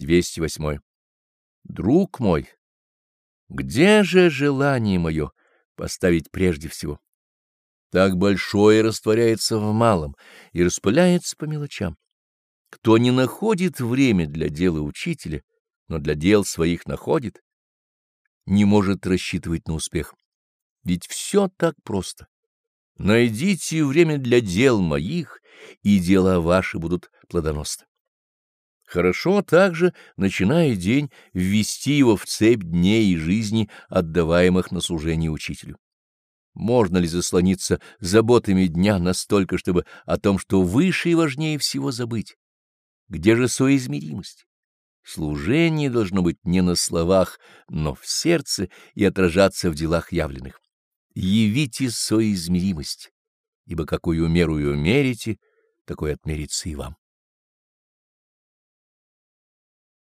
208. Друг мой, где же желание мое поставить прежде всего? Так большое растворяется в малом и распыляется по мелочам. Кто не находит время для дела учителя, но для дел своих находит, не может рассчитывать на успех. Ведь все так просто. Найдите время для дел моих, и дела ваши будут плодоносны. Хорошо также, начиная день, ввести его в цепь дней и жизни, отдаваемых на служение учителю. Можно ли заслониться заботами дня настолько, чтобы о том, что выше и важнее всего забыть? Где же соизмеримость? Служение должно быть не на словах, но в сердце и отражаться в делах явленных. Явите соизмеримость, ибо какую меру мерите, такой отмерится и вам.